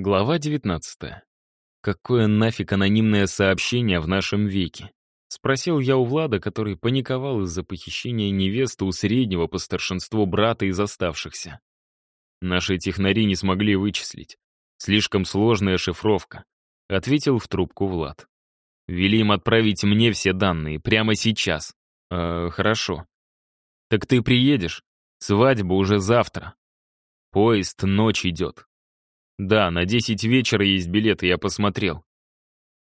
Глава 19. Какое нафиг анонимное сообщение в нашем веке? Спросил я у Влада, который паниковал из-за похищения невесты у среднего по старшинству брата из оставшихся. Наши технари не смогли вычислить. Слишком сложная шифровка. Ответил в трубку Влад. Вели им отправить мне все данные прямо сейчас. Э, хорошо. Так ты приедешь? Свадьба уже завтра. Поезд ночь идет. Да, на 10 вечера есть билеты, я посмотрел.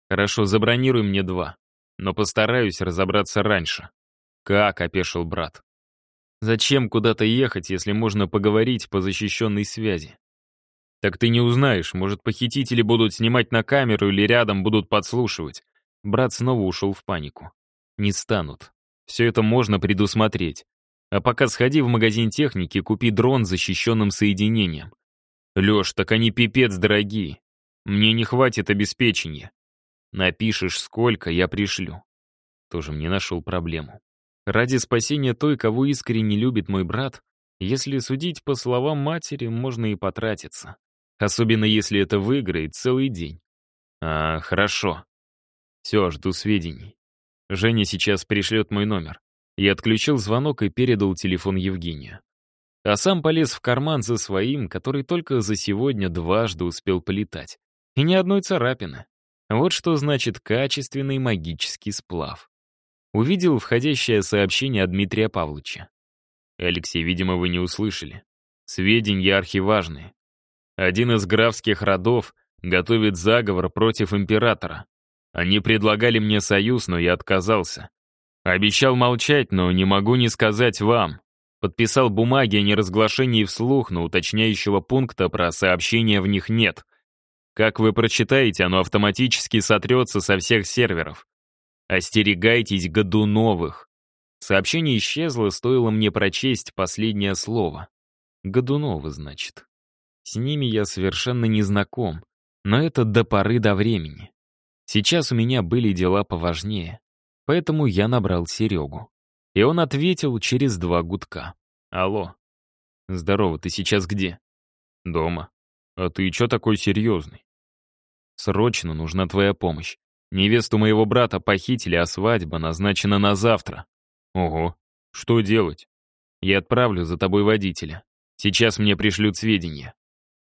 Хорошо, забронируй мне два. Но постараюсь разобраться раньше. Как, опешил брат. Зачем куда-то ехать, если можно поговорить по защищенной связи? Так ты не узнаешь, может, похитители будут снимать на камеру или рядом будут подслушивать. Брат снова ушел в панику. Не станут. Все это можно предусмотреть. А пока сходи в магазин техники, купи дрон с защищенным соединением. Леш, так они пипец дорогие. Мне не хватит обеспечения. Напишешь, сколько, я пришлю. Тоже мне нашел проблему. Ради спасения той, кого искренне любит мой брат, если судить по словам матери, можно и потратиться. Особенно если это выиграет целый день. А, хорошо. Все, жду сведений. Женя сейчас пришлет мой номер. Я отключил звонок и передал телефон Евгению а сам полез в карман за своим, который только за сегодня дважды успел полетать. И ни одной царапины. Вот что значит качественный магический сплав. Увидел входящее сообщение от Дмитрия Павловича. «Алексей, видимо, вы не услышали. Сведения архиважные. Один из графских родов готовит заговор против императора. Они предлагали мне союз, но я отказался. Обещал молчать, но не могу не сказать вам. Подписал бумаги о неразглашении вслух, но уточняющего пункта про сообщения в них нет. Как вы прочитаете, оно автоматически сотрется со всех серверов. Остерегайтесь году новых. Сообщение исчезло, стоило мне прочесть последнее слово. Годуновы, значит. С ними я совершенно не знаком, но это до поры до времени. Сейчас у меня были дела поважнее, поэтому я набрал Серегу. И он ответил через два гудка. «Алло. Здорово, ты сейчас где?» «Дома. А ты чё такой серьезный?» «Срочно нужна твоя помощь. Невесту моего брата похитили, а свадьба назначена на завтра». «Ого. Что делать?» «Я отправлю за тобой водителя. Сейчас мне пришлют сведения».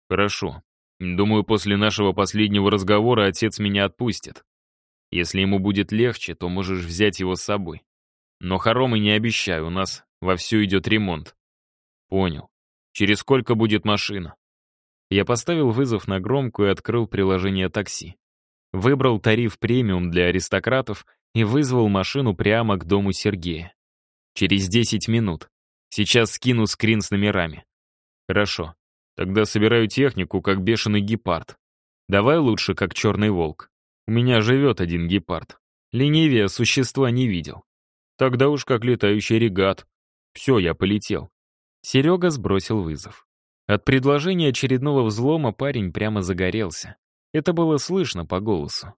«Хорошо. Думаю, после нашего последнего разговора отец меня отпустит. Если ему будет легче, то можешь взять его с собой. Но хоромы не обещаю, у нас вовсю идет ремонт. Понял. Через сколько будет машина? Я поставил вызов на громкую и открыл приложение такси. Выбрал тариф премиум для аристократов и вызвал машину прямо к дому Сергея. Через 10 минут. Сейчас скину скрин с номерами. Хорошо. Тогда собираю технику, как бешеный гепард. Давай лучше, как черный волк. У меня живет один гепард. Ленивее существа не видел. Тогда уж как летающий регат. Все, я полетел. Серега сбросил вызов. От предложения очередного взлома парень прямо загорелся. Это было слышно по голосу.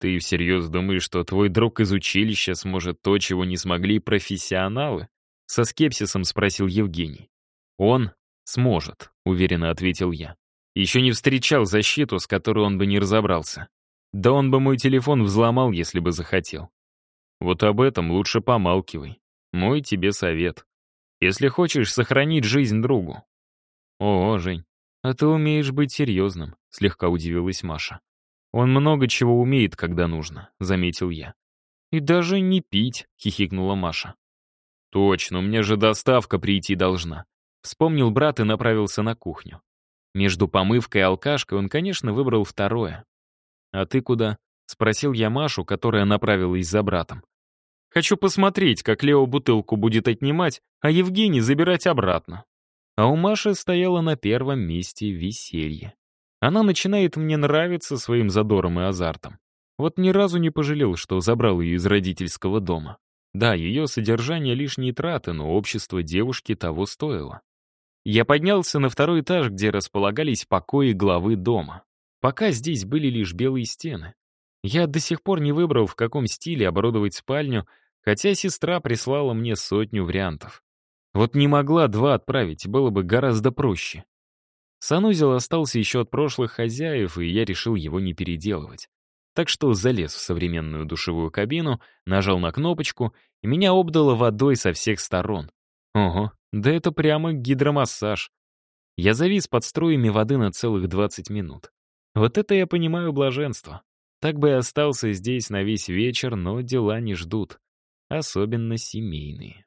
«Ты всерьез думаешь, что твой друг из училища сможет то, чего не смогли профессионалы?» Со скепсисом спросил Евгений. «Он сможет», — уверенно ответил я. Еще не встречал защиту, с которой он бы не разобрался. Да он бы мой телефон взломал, если бы захотел. Вот об этом лучше помалкивай. Мой тебе совет. Если хочешь сохранить жизнь другу. О, Жень, а ты умеешь быть серьезным, слегка удивилась Маша. Он много чего умеет, когда нужно, заметил я. И даже не пить, хихикнула Маша. Точно, меня же доставка прийти должна. Вспомнил брат и направился на кухню. Между помывкой и алкашкой он, конечно, выбрал второе. «А ты куда?» — спросил я Машу, которая направилась за братом. Хочу посмотреть, как Лео бутылку будет отнимать, а Евгений забирать обратно. А у Маши стояло на первом месте веселье. Она начинает мне нравиться своим задором и азартом. Вот ни разу не пожалел, что забрал ее из родительского дома. Да, ее содержание лишние траты, но общество девушки того стоило. Я поднялся на второй этаж, где располагались покои главы дома. Пока здесь были лишь белые стены. Я до сих пор не выбрал, в каком стиле оборудовать спальню, хотя сестра прислала мне сотню вариантов. Вот не могла два отправить, было бы гораздо проще. Санузел остался еще от прошлых хозяев, и я решил его не переделывать. Так что залез в современную душевую кабину, нажал на кнопочку, и меня обдало водой со всех сторон. Ого, да это прямо гидромассаж. Я завис под струями воды на целых 20 минут. Вот это я понимаю блаженство. Так бы и остался здесь на весь вечер, но дела не ждут. Особенно семейные.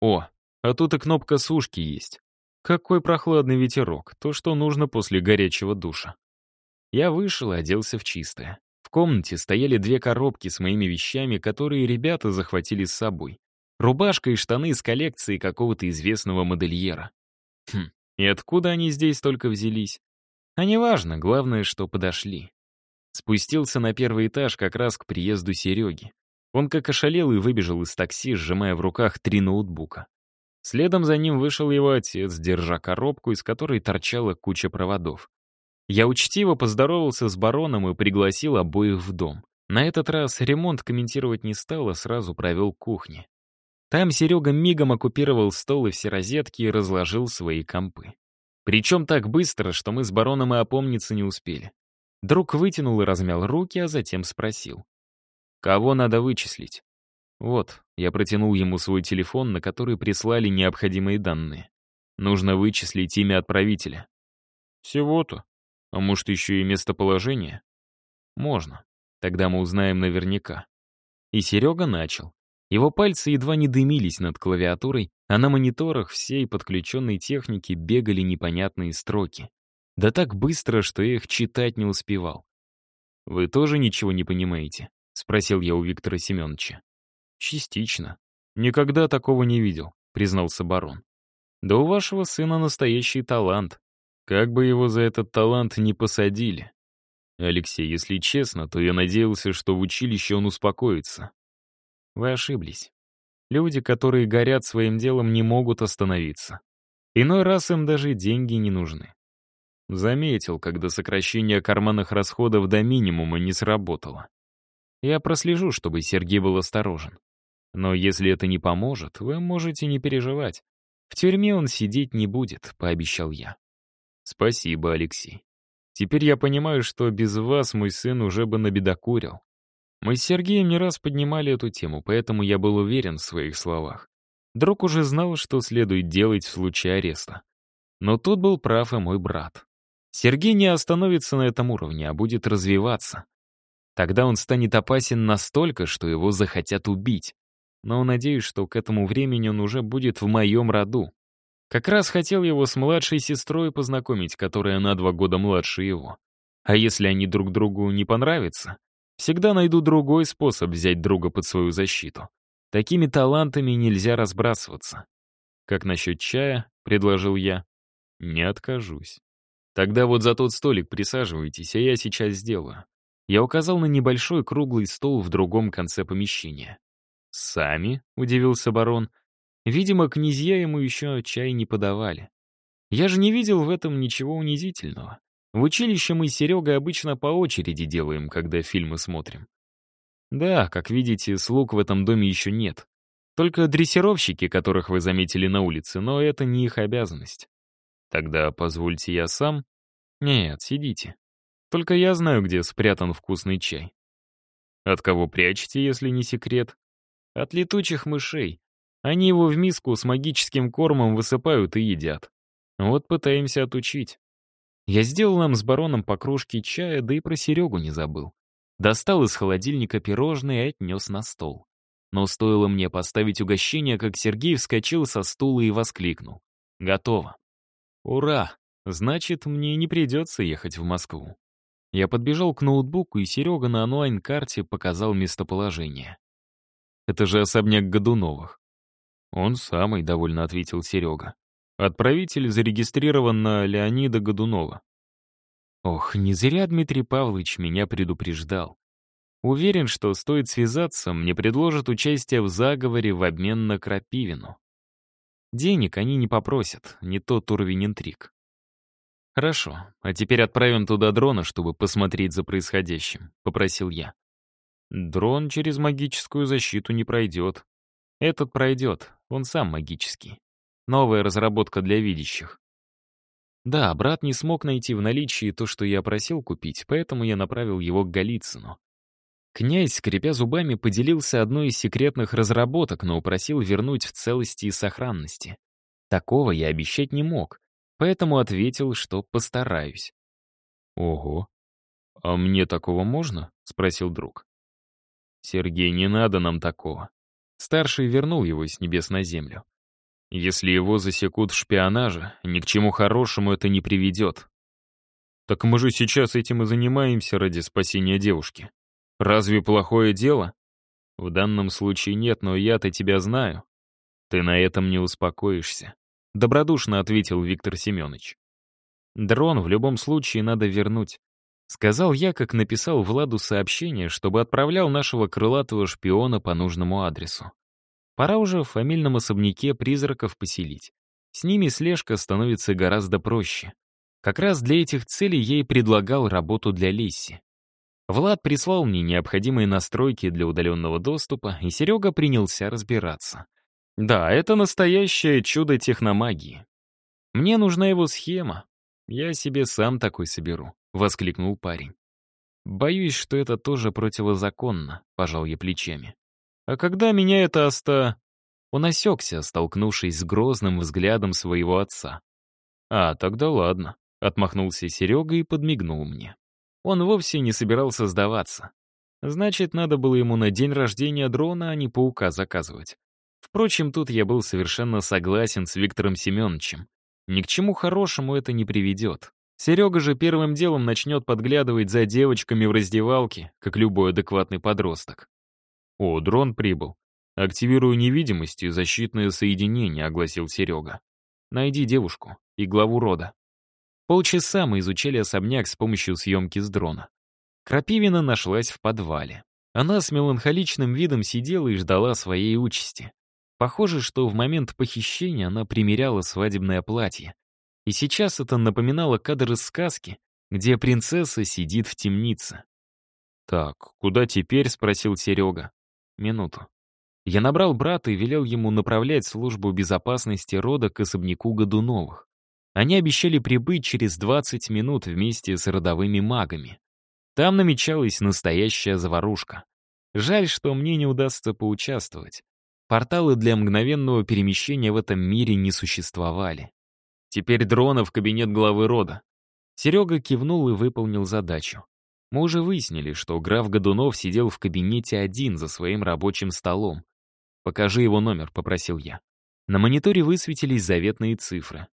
О, а тут и кнопка сушки есть. Какой прохладный ветерок, то, что нужно после горячего душа. Я вышел и оделся в чистое. В комнате стояли две коробки с моими вещами, которые ребята захватили с собой. Рубашка и штаны из коллекции какого-то известного модельера. Хм, и откуда они здесь только взялись? А неважно, главное, что подошли. Спустился на первый этаж как раз к приезду Сереги. Он как ошалел и выбежал из такси, сжимая в руках три ноутбука. Следом за ним вышел его отец, держа коробку, из которой торчала куча проводов. Я учтиво поздоровался с бароном и пригласил обоих в дом. На этот раз ремонт комментировать не стал, а сразу провел кухне. Там Серега мигом оккупировал стол и все розетки и разложил свои компы. Причем так быстро, что мы с бароном и опомниться не успели. Друг вытянул и размял руки, а затем спросил. «Кого надо вычислить?» «Вот», я протянул ему свой телефон, на который прислали необходимые данные. Нужно вычислить имя отправителя. «Всего-то? А может, еще и местоположение?» «Можно. Тогда мы узнаем наверняка». И Серега начал. Его пальцы едва не дымились над клавиатурой, а на мониторах всей подключенной техники бегали непонятные строки. Да так быстро, что я их читать не успевал. «Вы тоже ничего не понимаете?» — спросил я у Виктора Семеновича. «Частично. Никогда такого не видел», — признался барон. «Да у вашего сына настоящий талант. Как бы его за этот талант не посадили. Алексей, если честно, то я надеялся, что в училище он успокоится. Вы ошиблись. Люди, которые горят своим делом, не могут остановиться. Иной раз им даже деньги не нужны. Заметил, когда сокращение карманных расходов до минимума не сработало. Я прослежу, чтобы Сергей был осторожен. Но если это не поможет, вы можете не переживать. В тюрьме он сидеть не будет, пообещал я. Спасибо, Алексей. Теперь я понимаю, что без вас мой сын уже бы набедокурил. Мы с Сергеем не раз поднимали эту тему, поэтому я был уверен в своих словах. Друг уже знал, что следует делать в случае ареста. Но тут был прав и мой брат. Сергей не остановится на этом уровне, а будет развиваться. Тогда он станет опасен настолько, что его захотят убить. Но надеюсь, что к этому времени он уже будет в моем роду. Как раз хотел его с младшей сестрой познакомить, которая на два года младше его. А если они друг другу не понравятся, всегда найду другой способ взять друга под свою защиту. Такими талантами нельзя разбрасываться. «Как насчет чая?» — предложил я. «Не откажусь». Тогда вот за тот столик присаживайтесь, а я сейчас сделаю. Я указал на небольшой круглый стол в другом конце помещения. «Сами?» — удивился барон. Видимо, князья ему еще чай не подавали. Я же не видел в этом ничего унизительного. В училище мы с Серегой обычно по очереди делаем, когда фильмы смотрим. Да, как видите, слуг в этом доме еще нет. Только дрессировщики, которых вы заметили на улице, но это не их обязанность. Тогда позвольте я сам? Нет, сидите. Только я знаю, где спрятан вкусный чай. От кого прячете, если не секрет? От летучих мышей. Они его в миску с магическим кормом высыпают и едят. Вот пытаемся отучить. Я сделал нам с бароном по кружке чая, да и про Серегу не забыл. Достал из холодильника пирожные и отнес на стол. Но стоило мне поставить угощение, как Сергей вскочил со стула и воскликнул. «Готово». Ура! Значит, мне не придется ехать в Москву. Я подбежал к ноутбуку, и Серега на онлайн-карте показал местоположение. Это же особняк Годуновых. Он самый, довольно ответил Серега. Отправитель зарегистрирован на Леонида Годунова. Ох, не зря Дмитрий Павлович меня предупреждал. Уверен, что стоит связаться, мне предложат участие в заговоре в обмен на Крапивину. Денег они не попросят, не тот уровень интриг. «Хорошо, а теперь отправим туда дрона, чтобы посмотреть за происходящим», — попросил я. «Дрон через магическую защиту не пройдет. Этот пройдет, он сам магический. Новая разработка для видящих. Да, брат не смог найти в наличии то, что я просил купить, поэтому я направил его к Голицыну. Князь, скрипя зубами, поделился одной из секретных разработок, но упросил вернуть в целости и сохранности. Такого я обещать не мог, поэтому ответил, что постараюсь. «Ого, а мне такого можно?» — спросил друг. «Сергей, не надо нам такого». Старший вернул его с небес на землю. Если его засекут в шпионаже, ни к чему хорошему это не приведет. Так мы же сейчас этим и занимаемся ради спасения девушки. Разве плохое дело? В данном случае нет, но я-то тебя знаю. Ты на этом не успокоишься. Добродушно ответил Виктор Семенович. Дрон в любом случае надо вернуть. Сказал я, как написал Владу сообщение, чтобы отправлял нашего крылатого шпиона по нужному адресу. Пора уже в фамильном особняке призраков поселить. С ними слежка становится гораздо проще. Как раз для этих целей я и предлагал работу для Лисси. Влад прислал мне необходимые настройки для удаленного доступа, и Серега принялся разбираться. Да, это настоящее чудо техномагии. Мне нужна его схема. Я себе сам такой соберу, — воскликнул парень. Боюсь, что это тоже противозаконно, — пожал я плечами. А когда меня это оста... Он осекся, столкнувшись с грозным взглядом своего отца. «А, тогда ладно», — отмахнулся Серега и подмигнул мне. Он вовсе не собирался сдаваться. Значит, надо было ему на день рождения дрона, а не паука заказывать. Впрочем, тут я был совершенно согласен с Виктором Семеновичем. Ни к чему хорошему это не приведет. Серега же первым делом начнет подглядывать за девочками в раздевалке, как любой адекватный подросток. «О, дрон прибыл. Активирую невидимость и защитное соединение», — огласил Серега. «Найди девушку и главу рода». Полчаса мы изучали особняк с помощью съемки с дрона. Крапивина нашлась в подвале. Она с меланхоличным видом сидела и ждала своей участи. Похоже, что в момент похищения она примеряла свадебное платье. И сейчас это напоминало кадр из сказки, где принцесса сидит в темнице. «Так, куда теперь?» — спросил Серега. «Минуту». Я набрал брата и велел ему направлять службу безопасности рода к особняку Годуновых. Они обещали прибыть через 20 минут вместе с родовыми магами. Там намечалась настоящая заварушка. Жаль, что мне не удастся поучаствовать. Порталы для мгновенного перемещения в этом мире не существовали. Теперь дрона в кабинет главы рода. Серега кивнул и выполнил задачу. Мы уже выяснили, что граф Годунов сидел в кабинете один за своим рабочим столом. «Покажи его номер», — попросил я. На мониторе высветились заветные цифры.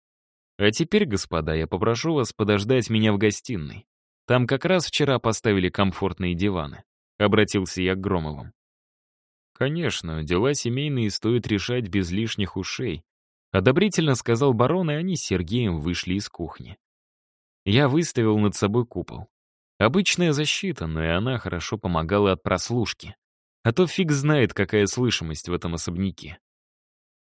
А теперь, господа, я попрошу вас подождать меня в гостиной. Там как раз вчера поставили комфортные диваны. Обратился я к Громовым. Конечно, дела семейные стоит решать без лишних ушей. Одобрительно сказал барон, и они с Сергеем вышли из кухни. Я выставил над собой купол. Обычная защита, но и она хорошо помогала от прослушки. А то фиг знает, какая слышимость в этом особняке.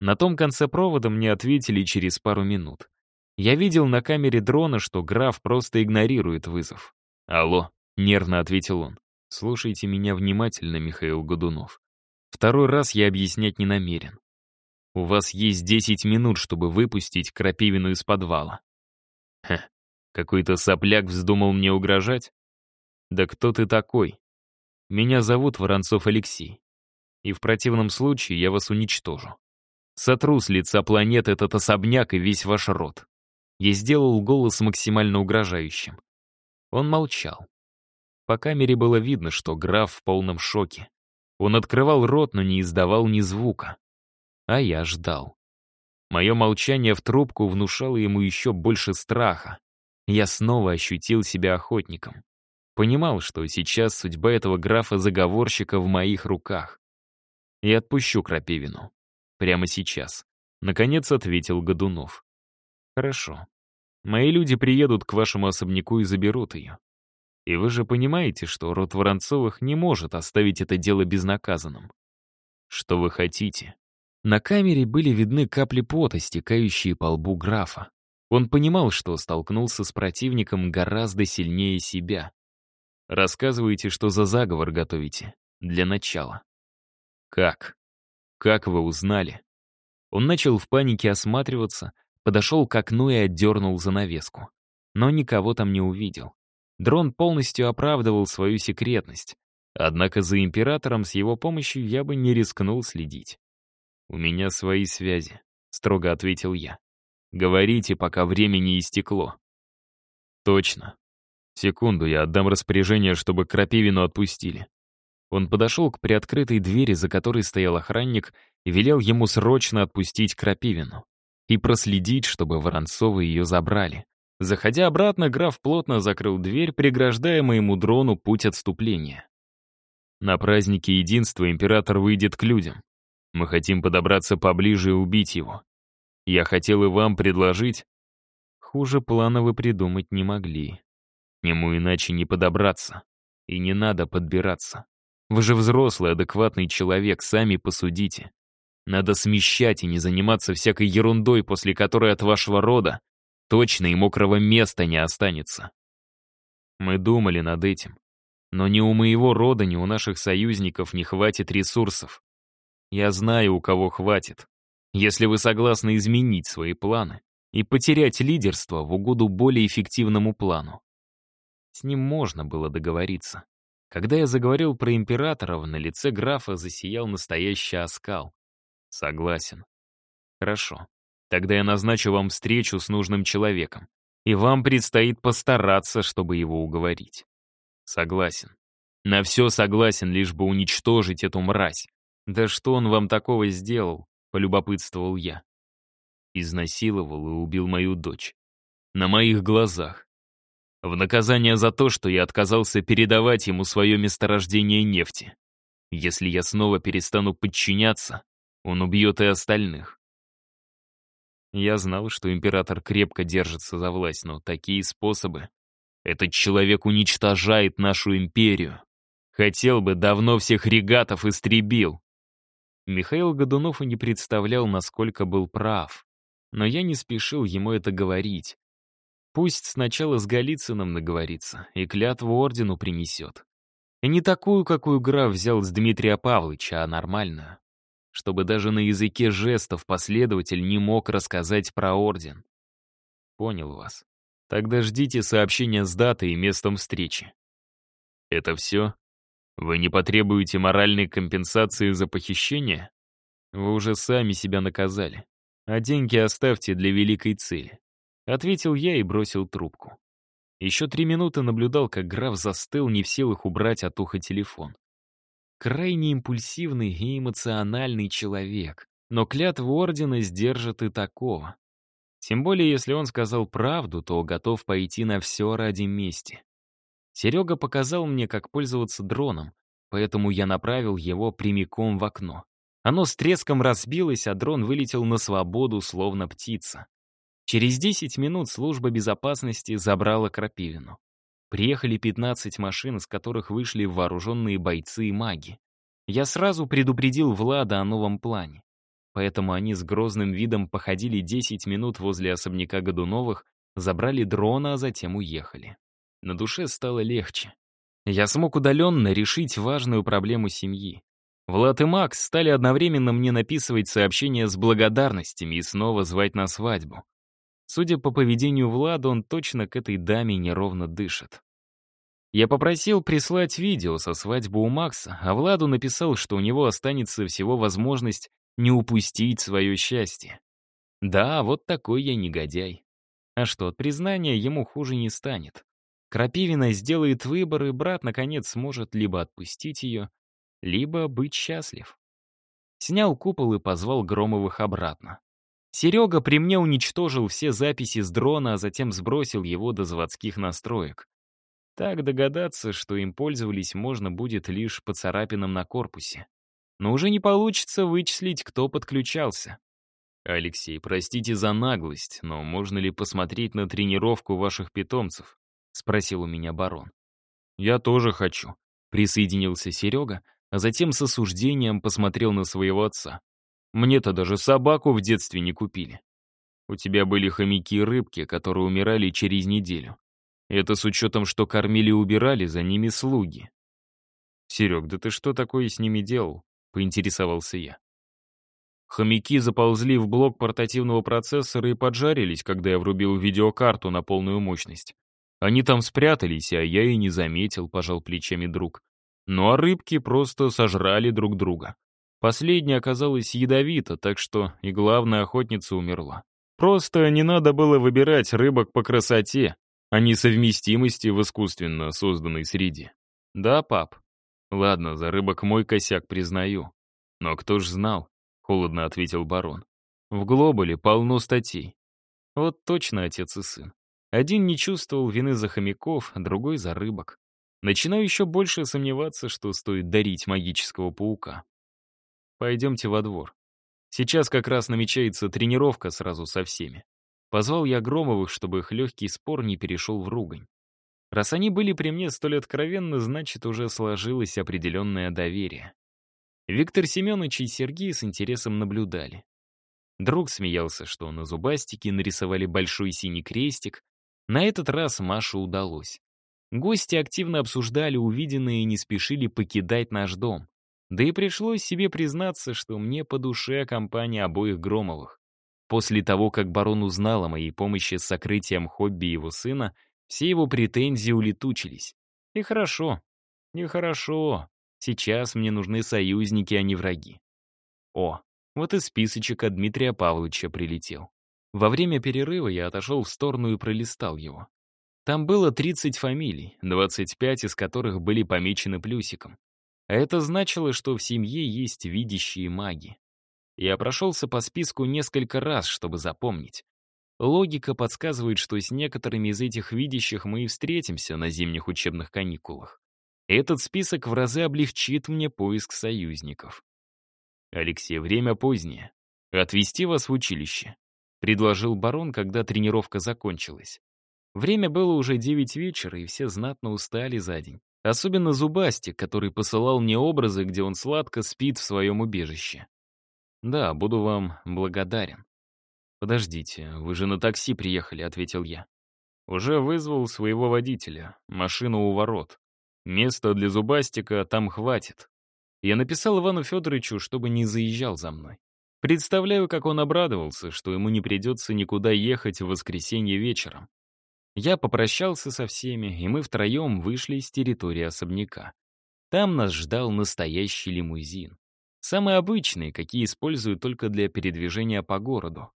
На том конце провода мне ответили через пару минут. Я видел на камере дрона, что граф просто игнорирует вызов. «Алло», — нервно ответил он. «Слушайте меня внимательно, Михаил Годунов. Второй раз я объяснять не намерен. У вас есть 10 минут, чтобы выпустить крапивину из подвала». Хе, какой-то сопляк вздумал мне угрожать? Да кто ты такой? Меня зовут Воронцов Алексей. И в противном случае я вас уничтожу. Сотру с лица планеты этот особняк и весь ваш род. Я сделал голос максимально угрожающим. Он молчал. По камере было видно, что граф в полном шоке. Он открывал рот, но не издавал ни звука. А я ждал. Мое молчание в трубку внушало ему еще больше страха. Я снова ощутил себя охотником. Понимал, что сейчас судьба этого графа-заговорщика в моих руках. Я отпущу Крапивину. Прямо сейчас. Наконец ответил Годунов. Хорошо. Мои люди приедут к вашему особняку и заберут ее. И вы же понимаете, что род Воронцовых не может оставить это дело безнаказанным. Что вы хотите? На камере были видны капли пота, стекающие по лбу графа. Он понимал, что столкнулся с противником гораздо сильнее себя. Рассказывайте, что за заговор готовите. Для начала. Как? Как вы узнали? Он начал в панике осматриваться, подошел к окну и отдернул занавеску. Но никого там не увидел. Дрон полностью оправдывал свою секретность. Однако за императором с его помощью я бы не рискнул следить. «У меня свои связи», — строго ответил я. «Говорите, пока время не истекло». «Точно. Секунду, я отдам распоряжение, чтобы Крапивину отпустили». Он подошел к приоткрытой двери, за которой стоял охранник, и велел ему срочно отпустить Крапивину и проследить, чтобы Воронцовы ее забрали. Заходя обратно, граф плотно закрыл дверь, преграждая моему дрону путь отступления. На празднике единства император выйдет к людям. Мы хотим подобраться поближе и убить его. Я хотел и вам предложить. Хуже плана вы придумать не могли. К нему иначе не подобраться. И не надо подбираться. Вы же взрослый, адекватный человек, сами посудите. Надо смещать и не заниматься всякой ерундой, после которой от вашего рода точно и мокрого места не останется. Мы думали над этим. Но ни у моего рода, ни у наших союзников не хватит ресурсов. Я знаю, у кого хватит. Если вы согласны изменить свои планы и потерять лидерство в угоду более эффективному плану. С ним можно было договориться. Когда я заговорил про императоров, на лице графа засиял настоящий оскал. Согласен. Хорошо. Тогда я назначу вам встречу с нужным человеком. И вам предстоит постараться, чтобы его уговорить. Согласен. На все согласен, лишь бы уничтожить эту мразь. Да что он вам такого сделал? Полюбопытствовал я. Изнасиловал и убил мою дочь. На моих глазах. В наказание за то, что я отказался передавать ему свое месторождение нефти. Если я снова перестану подчиняться, он убьет и остальных. Я знал, что император крепко держится за власть, но такие способы... Этот человек уничтожает нашу империю. Хотел бы, давно всех регатов истребил. Михаил Годунов и не представлял, насколько был прав. Но я не спешил ему это говорить. Пусть сначала с Голицыным наговорится и клятву ордену принесет. И не такую, какую граф взял с Дмитрия Павловича, а нормальную чтобы даже на языке жестов последователь не мог рассказать про орден. Понял вас. Тогда ждите сообщения с датой и местом встречи. Это все? Вы не потребуете моральной компенсации за похищение? Вы уже сами себя наказали. А деньги оставьте для великой цели. Ответил я и бросил трубку. Еще три минуты наблюдал, как граф застыл, не в силах убрать от уха телефон крайне импульсивный и эмоциональный человек, но клятву ордена сдержит и такого. Тем более, если он сказал правду, то готов пойти на все ради мести. Серега показал мне, как пользоваться дроном, поэтому я направил его прямиком в окно. Оно с треском разбилось, а дрон вылетел на свободу, словно птица. Через 10 минут служба безопасности забрала Крапивину. Приехали 15 машин, из которых вышли вооруженные бойцы и маги. Я сразу предупредил Влада о новом плане. Поэтому они с грозным видом походили 10 минут возле особняка Годуновых, забрали дрона, а затем уехали. На душе стало легче. Я смог удаленно решить важную проблему семьи. Влад и Макс стали одновременно мне написывать сообщения с благодарностями и снова звать на свадьбу. Судя по поведению Влада, он точно к этой даме неровно дышит. Я попросил прислать видео со свадьбы у Макса, а Владу написал, что у него останется всего возможность не упустить свое счастье. Да, вот такой я негодяй. А что, от признания ему хуже не станет. Крапивина сделает выбор, и брат, наконец, сможет либо отпустить ее, либо быть счастлив. Снял купол и позвал Громовых обратно. Серега при мне уничтожил все записи с дрона, а затем сбросил его до заводских настроек. Так догадаться, что им пользовались, можно будет лишь по царапинам на корпусе. Но уже не получится вычислить, кто подключался. «Алексей, простите за наглость, но можно ли посмотреть на тренировку ваших питомцев?» — спросил у меня барон. «Я тоже хочу», — присоединился Серега, а затем с осуждением посмотрел на своего отца. Мне-то даже собаку в детстве не купили. У тебя были хомяки и рыбки, которые умирали через неделю. Это с учетом, что кормили и убирали за ними слуги. «Серег, да ты что такое с ними делал?» — поинтересовался я. Хомяки заползли в блок портативного процессора и поджарились, когда я врубил видеокарту на полную мощность. Они там спрятались, а я и не заметил, пожал плечами друг. Ну а рыбки просто сожрали друг друга. Последняя оказалась ядовита, так что и главная охотница умерла. Просто не надо было выбирать рыбок по красоте, а не совместимости в искусственно созданной среде. Да, пап? Ладно, за рыбок мой косяк признаю. Но кто ж знал? Холодно ответил барон. В Глобале полно статей. Вот точно отец и сын. Один не чувствовал вины за хомяков, другой за рыбок. Начинаю еще больше сомневаться, что стоит дарить магического паука. Пойдемте во двор. Сейчас как раз намечается тренировка сразу со всеми. Позвал я Громовых, чтобы их легкий спор не перешел в ругань. Раз они были при мне столь откровенны, значит, уже сложилось определенное доверие. Виктор Семенович и Сергей с интересом наблюдали. Друг смеялся, что на зубастике нарисовали большой синий крестик, на этот раз Маше удалось. Гости активно обсуждали увиденное и не спешили покидать наш дом. Да и пришлось себе признаться, что мне по душе компания обоих Громовых. После того, как барон узнал о моей помощи с сокрытием хобби его сына, все его претензии улетучились. И хорошо. Нехорошо. Сейчас мне нужны союзники, а не враги. О, вот и списочек от Дмитрия Павловича прилетел. Во время перерыва я отошел в сторону и пролистал его. Там было 30 фамилий, 25 из которых были помечены плюсиком. А это значило, что в семье есть видящие маги. Я прошелся по списку несколько раз, чтобы запомнить. Логика подсказывает, что с некоторыми из этих видящих мы и встретимся на зимних учебных каникулах. Этот список в разы облегчит мне поиск союзников. Алексей, время позднее. Отвезти вас в училище предложил барон, когда тренировка закончилась. Время было уже девять вечера, и все знатно устали за день. Особенно Зубастик, который посылал мне образы, где он сладко спит в своем убежище. «Да, буду вам благодарен». «Подождите, вы же на такси приехали», — ответил я. «Уже вызвал своего водителя, машину у ворот. Места для Зубастика там хватит». Я написал Ивану Федоровичу, чтобы не заезжал за мной. Представляю, как он обрадовался, что ему не придется никуда ехать в воскресенье вечером. Я попрощался со всеми, и мы втроем вышли из территории особняка. Там нас ждал настоящий лимузин. Самый обычный, какие используют только для передвижения по городу.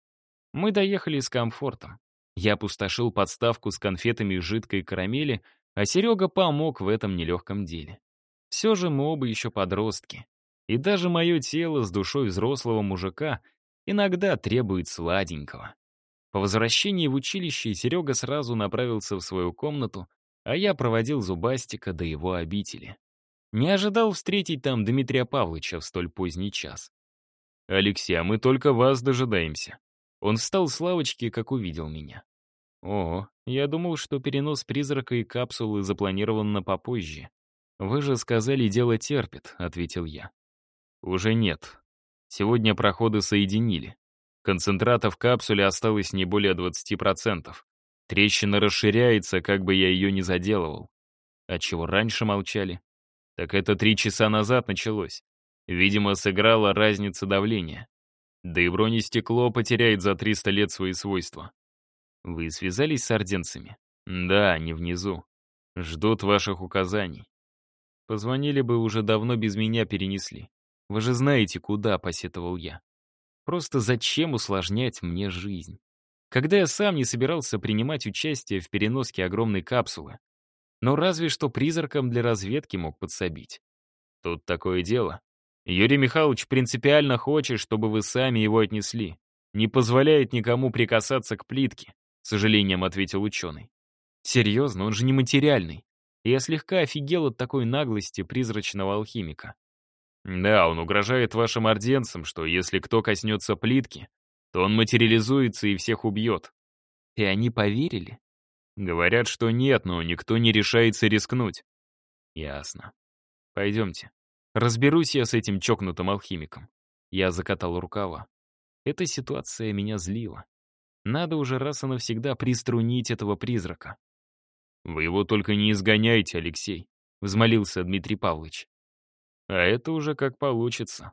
Мы доехали с комфортом. Я опустошил подставку с конфетами из жидкой карамели, а Серега помог в этом нелегком деле. Все же мы оба еще подростки. И даже мое тело с душой взрослого мужика иногда требует сладенького. По возвращении в училище Серега сразу направился в свою комнату, а я проводил Зубастика до его обители. Не ожидал встретить там Дмитрия Павловича в столь поздний час. «Алексей, а мы только вас дожидаемся». Он встал с лавочки, как увидел меня. «О, я думал, что перенос призрака и капсулы запланирован на попозже. Вы же сказали, дело терпит», — ответил я. Уже нет. Сегодня проходы соединили. Концентрата в капсуле осталось не более 20%. Трещина расширяется, как бы я ее не заделывал. А чего раньше молчали? Так это три часа назад началось. Видимо, сыграла разница давления. Да и бронестекло потеряет за 300 лет свои свойства. Вы связались с орденцами? Да, они внизу. Ждут ваших указаний. Позвонили бы, уже давно без меня перенесли. Вы же знаете, куда, посетовал я. Просто зачем усложнять мне жизнь? Когда я сам не собирался принимать участие в переноске огромной капсулы. Но разве что призраком для разведки мог подсобить. Тут такое дело. Юрий Михайлович принципиально хочет, чтобы вы сами его отнесли. Не позволяет никому прикасаться к плитке, с сожалением ответил ученый. Серьезно, он же не материальный. Я слегка офигел от такой наглости призрачного алхимика. Да, он угрожает вашим орденцам, что если кто коснется плитки, то он материализуется и всех убьет. И они поверили? Говорят, что нет, но никто не решается рискнуть. Ясно. Пойдемте. Разберусь я с этим чокнутым алхимиком. Я закатал рукава. Эта ситуация меня злила. Надо уже раз и навсегда приструнить этого призрака. «Вы его только не изгоняйте, Алексей», — взмолился Дмитрий Павлович. А это уже как получится.